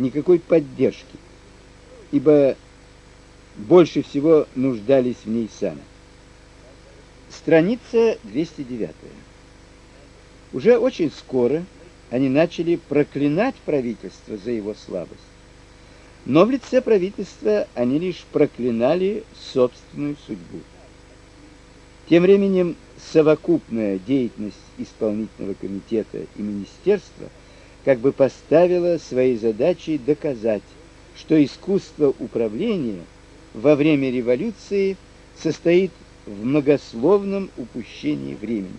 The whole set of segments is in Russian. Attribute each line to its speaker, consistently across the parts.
Speaker 1: никакой поддержки, ибо больше всего нуждались в ней сами. Страница 209. Уже очень скоро они начали проклинать правительство за его слабость. Но в лице правительства они лишь проклинали собственную судьбу. Тем временем совокупная деятельность исполнительного комитета и министерства как бы поставила своей задачей доказать, что искусство управления во время революции состоит в многословном упущении времени.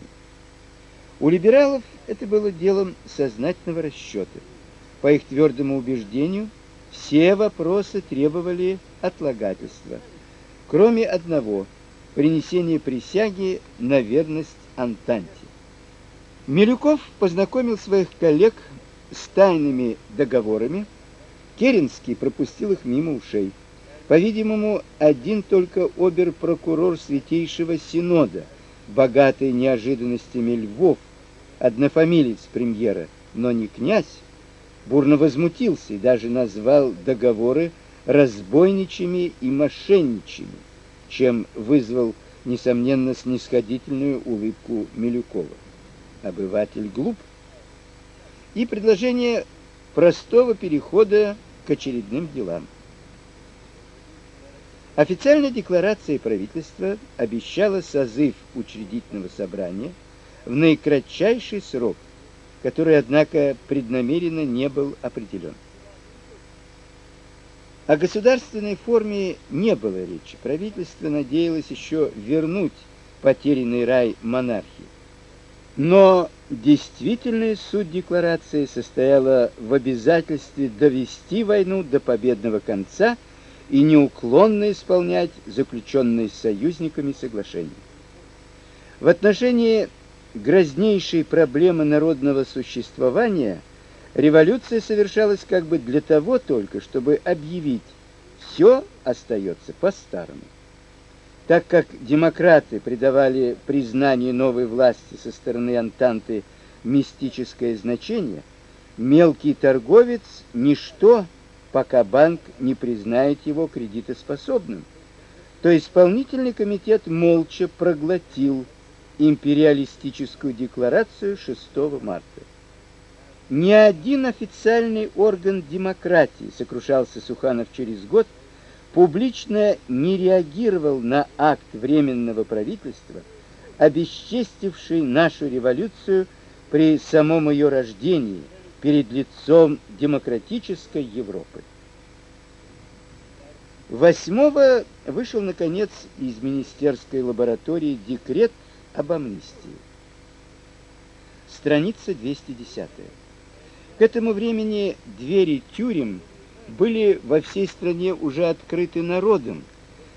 Speaker 1: У либералов это было делом сознательного расчета. По их твердому убеждению, все вопросы требовали отлагательства, кроме одного принесения присяги на верность Антанте. Милюков познакомил своих коллег с тайными договорами, Керенский пропустил их мимо ушей. По-видимому, один только обер-прокурор Святейшего Синода, богатый неожиданностями львов, однофамилец премьера, но не князь, бурно возмутился и даже назвал договоры разбойничьими и мошенничьими, чем вызвал несомненно снисходительную улыбку Милюкова. Обыватель глуп. И предложение простого перехода к очередным делам. Официальная декларация правительства обещала созыв учредительного собрания в наикратчайший срок, который, однако, преднамеренно не был определен. О государственной форме не было речи. Правительство надеялось еще вернуть потерянный рай монархии. Но действительная суть декларации состояла в обязательстве довести войну до победного конца и неуклонно исполнять заключенные с союзниками соглашения. В отношении грознейшей проблемы народного существования революция совершалась как бы для того только, чтобы объявить все остается по-старому. Так как демократы придавали признанию новой власти со стороны Антанты мистическое значение, мелкий торговец ничто, пока банк не признает его кредитоспособным. То исполнительный комитет молча проглотил империалистическую декларацию 6 марта. Ни один официальный орган демократии, сокрушался Суханов через год, публично не реагировал на акт временного правительства, обесчестивший нашу революцию при самом ее рождении перед лицом демократической Европы. Восьмого вышел наконец из министерской лаборатории декрет об амнистии. Страница 210. К этому времени двери тюрем были во всей стране уже открыты народом.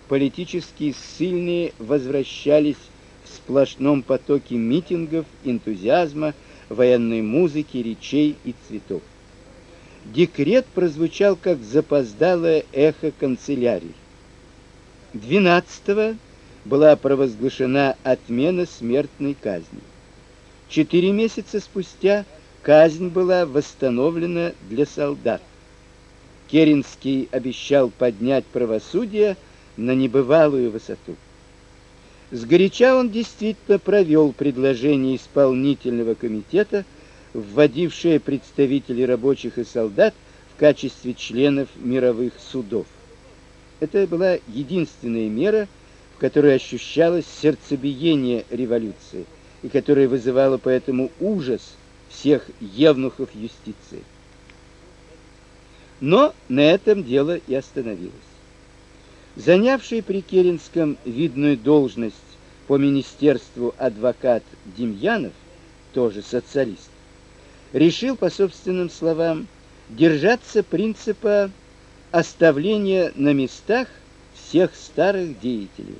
Speaker 1: Политические ссыльные возвращались в сплошном потоке митингов, энтузиазма, военной музыки, речей и цветов. Декрет прозвучал как запоздалое эхо канцелярии. 12 была провозглашена отмена смертной казни. Четыре месяца спустя казнь была восстановлена для солдат. Керенский обещал поднять правосудие на небывалую высоту. Сгоряча он действительно провел предложение исполнительного комитета, вводившее представителей рабочих и солдат в качестве членов мировых судов. Это была единственная мера, в которой ощущалось сердцебиение революции и которая вызывала поэтому ужас всех евнухов юстиции. Но на этом дело и остановилось. Занявший при Керенском видную должность по министерству адвокат Демьянов, тоже социалист, решил, по собственным словам, держаться принципа оставления на местах всех старых деятелей.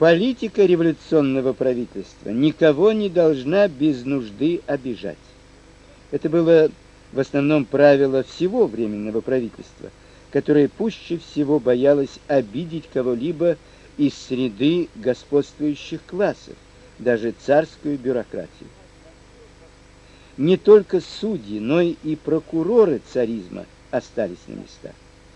Speaker 1: Политика революционного правительства никого не должна без нужды обижать. Это было в основном правило всего временного правительства, которое пуще всего боялось обидеть кого-либо из среды господствующих классов, даже царскую бюрократию. Не только судьи, но и прокуроры царизма остались на местах.